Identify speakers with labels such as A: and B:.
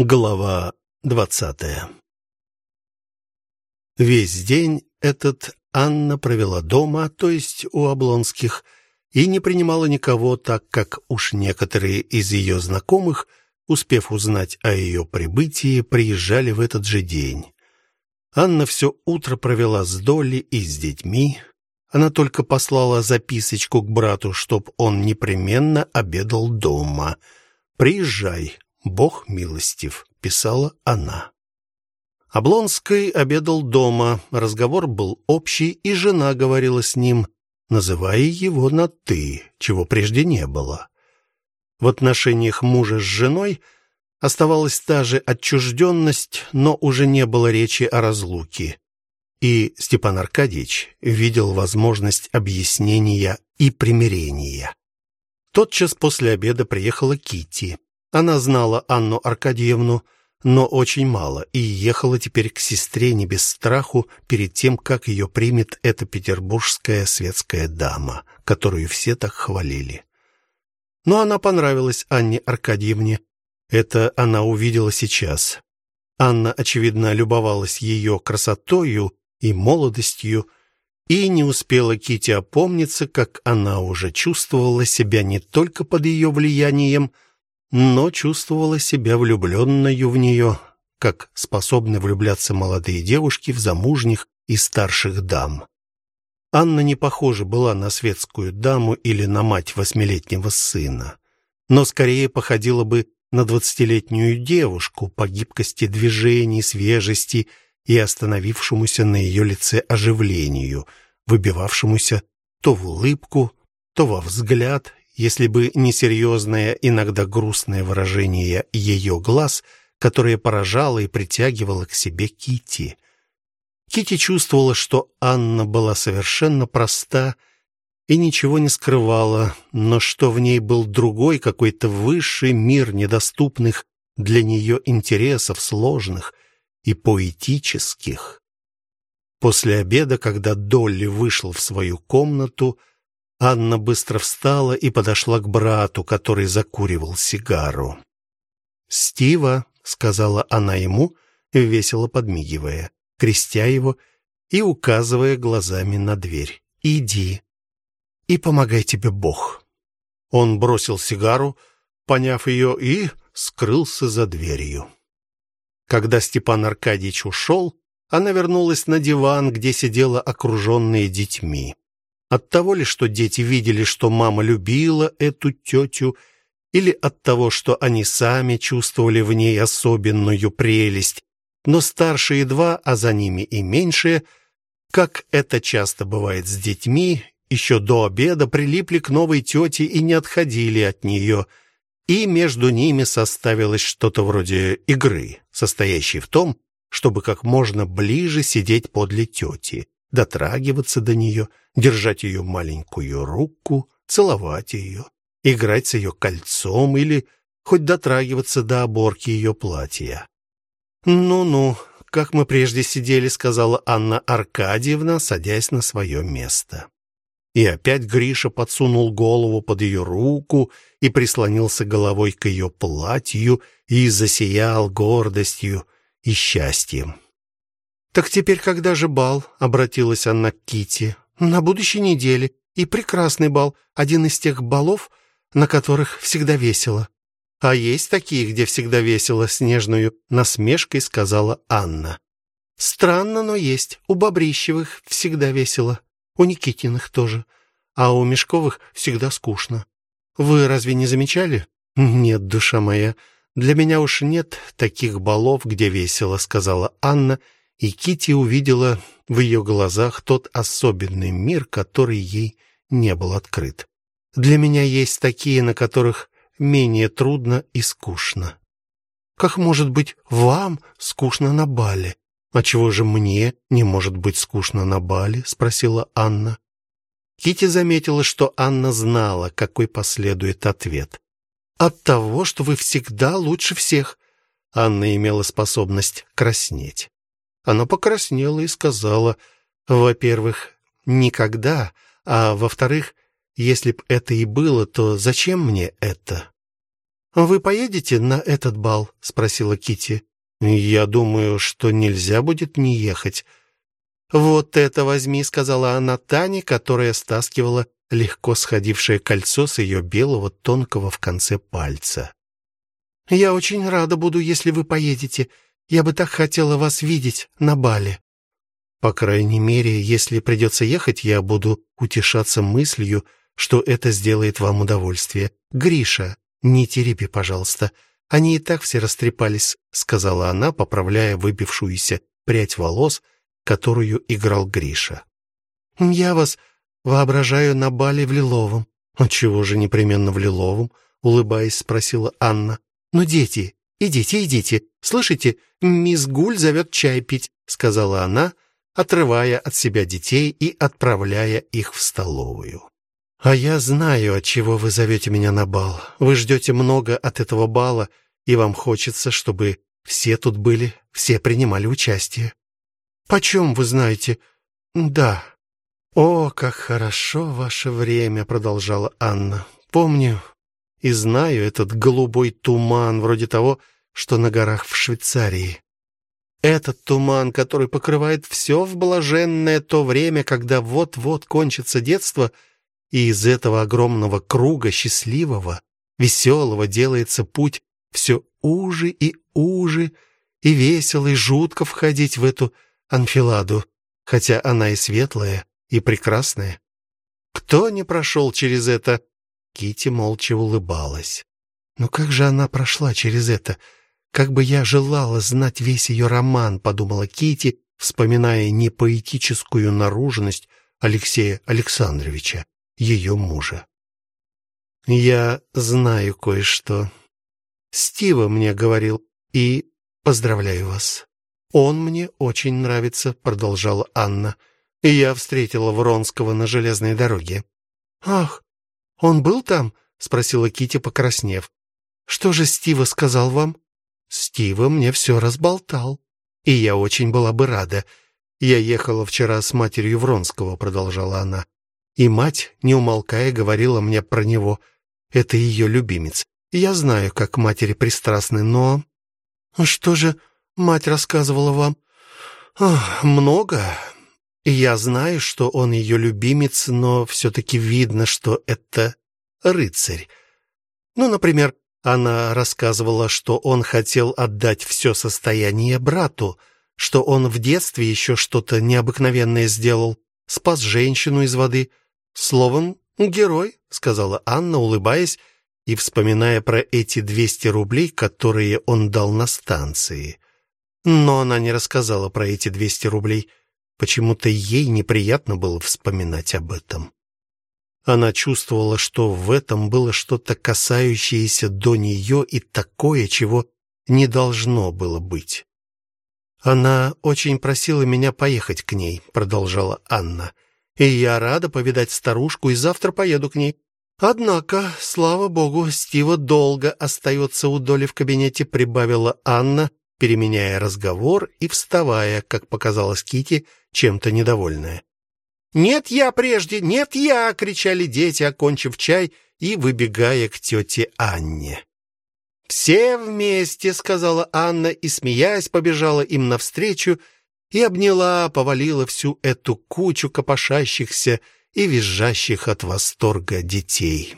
A: Глава двадцатая Весь день этот Анна провела дома, то есть у Облонских, и не принимала никого, так как уж некоторые из ее знакомых, успев узнать о ее прибытии, приезжали в этот же день. Анна все утро провела с Долли и с детьми. Она только послала записочку к брату, чтоб он непременно обедал дома. «Приезжай, Бог милостив, писала она. Облонский обедал дома. Разговор был общий, и жена говорила с ним, называя его на ты, чего прежде не было. В отношениях мужа с женой оставалась та же отчужденность, но уже не было речи о разлуке. И Степан Аркадьевич видел возможность объяснения и примирения. Тотчас после обеда приехала Кити. Она знала Анну Аркадьевну, но очень мало, и ехала теперь к сестре не без страху перед тем, как ее примет эта петербургская светская дама, которую все так хвалили. Но она понравилась Анне Аркадьевне. Это она увидела сейчас. Анна очевидно любовалась ее красотою и молодостью, и не успела Кити опомниться, как она уже чувствовала себя не только под ее влиянием, но чувствовала себя влюбленною в нее, как способны влюбляться молодые девушки в замужних и старших дам. Анна не похожа была на светскую даму или на мать восьмилетнего сына, но скорее походила бы на двадцатилетнюю девушку по гибкости движений, свежести и остановившемуся на ее лице оживлению, выбивавшемуся то в улыбку, то во взгляд если бы не серьезное, иногда грустное выражение ее глаз, которое поражало и притягивало к себе Кити. Кити чувствовала, что Анна была совершенно проста и ничего не скрывала, но что в ней был другой какой-то высший мир недоступных для нее интересов сложных и поэтических. После обеда, когда Долли вышел в свою комнату, Анна быстро встала и подошла к брату, который закуривал сигару. "Стива", сказала она ему, весело подмигивая, крестя его и указывая глазами на дверь. "Иди. И помогай тебе Бог". Он бросил сигару, поняв ее, и скрылся за дверью. Когда Степан Аркадьевич ушел, она вернулась на диван, где сидела окруженная детьми. От того ли, что дети видели, что мама любила эту тетю, или от того, что они сами чувствовали в ней особенную прелесть, но старшие два, а за ними и меньшие, как это часто бывает с детьми, еще до обеда прилипли к новой тете и не отходили от нее, и между ними составилось что-то вроде игры, состоящей в том, чтобы как можно ближе сидеть подле тети дотрагиваться до нее, держать ее маленькую руку, целовать ее, играть с ее кольцом или хоть дотрагиваться до оборки ее платья. «Ну-ну, как мы прежде сидели», — сказала Анна Аркадьевна, садясь на свое место. И опять Гриша подсунул голову под ее руку и прислонился головой к ее платью и засиял гордостью и счастьем. Так теперь когда же бал? обратилась она к Кити. На будущей неделе. И прекрасный бал, один из тех балов, на которых всегда весело. А есть такие, где всегда весело, с нежной насмешкой сказала Анна. Странно, но есть. У Бобрищевых всегда весело, у Никитиных тоже, а у Мешковых всегда скучно. Вы разве не замечали? Нет, душа моя, для меня уж нет таких балов, где весело, сказала Анна и Кити увидела в ее глазах тот особенный мир, который ей не был открыт. Для меня есть такие, на которых менее трудно и скучно. Как может быть вам скучно на бале? А чего же мне не может быть скучно на бале, спросила Анна. Кити заметила, что Анна знала, какой последует ответ. От того, что вы всегда лучше всех. Анна имела способность краснеть. Она покраснела и сказала: "Во-первых, никогда, а во-вторых, если б это и было, то зачем мне это?" Вы поедете на этот бал? спросила Кити. Я думаю, что нельзя будет не ехать. Вот это возьми, сказала она Тане, которая стаскивала легко сходившее кольцо с ее белого тонкого в конце пальца. Я очень рада буду, если вы поедете. Я бы так хотела вас видеть на бале. По крайней мере, если придется ехать, я буду утешаться мыслью, что это сделает вам удовольствие. Гриша, не тереби, пожалуйста. Они и так все растрепались, сказала она, поправляя выбившуюся прядь волос, которую играл Гриша. Я вас воображаю на бале в Лиловом. А чего же непременно в Лиловом? улыбаясь, спросила Анна. Ну, дети, идите, идите. Слышите, мисс Гуль зовет чай пить, сказала она, отрывая от себя детей и отправляя их в столовую. А я знаю, от чего вы зовете меня на бал. Вы ждете много от этого бала, и вам хочется, чтобы все тут были, все принимали участие. Почем вы знаете? Да. О, как хорошо ваше время, продолжала Анна. Помню и знаю этот голубой туман, вроде того, что на горах в Швейцарии. Этот туман, который покрывает все в блаженное то время, когда вот-вот кончится детство, и из этого огромного круга счастливого, веселого делается путь все уже и уже, и весело и жутко входить в эту анфиладу, хотя она и светлая, и прекрасная. Кто не прошел через это? Кити молча улыбалась. Но как же она прошла через это? Как бы я желала знать весь ее роман, подумала Кити, вспоминая непоэтическую наружность Алексея Александровича, ее мужа. Я знаю кое-что. Стива мне говорил, и поздравляю вас. Он мне очень нравится, продолжала Анна. И я встретила Вронского на железной дороге. Ах, он был там? спросила Кити, покраснев. Что же Стива сказал вам? Стива мне все разболтал, и я очень была бы рада. Я ехала вчера с матерью Вронского, продолжала она. И мать, не умолкая, говорила мне про него. Это ее любимец. Я знаю, как матери пристрастны, но что же мать рассказывала вам? Ах, много. Я знаю, что он ее любимец, но все таки видно, что это рыцарь. Ну, например, она рассказывала, что он хотел отдать все состояние брату, что он в детстве еще что-то необыкновенное сделал, спас женщину из воды. Словом, герой, сказала Анна, улыбаясь и вспоминая про эти 200 рублей, которые он дал на станции. Но она не рассказала про эти 200 рублей. Почему-то ей неприятно было вспоминать об этом. Она чувствовала, что в этом было что-то касающееся до нее и такое, чего не должно было быть. Она очень просила меня поехать к ней, продолжала Анна. И я рада повидать старушку и завтра поеду к ней. Однако, слава богу, Стива долго остается у Доли в кабинете, прибавила Анна, переменяя разговор и вставая, как показалось Кити, чем-то недовольная. «Нет я прежде, нет я!» — кричали дети, окончив чай и выбегая к тете Анне. «Все вместе!» — сказала Анна и, смеясь, побежала им навстречу и обняла, повалила всю эту кучу копошащихся и визжащих от восторга детей.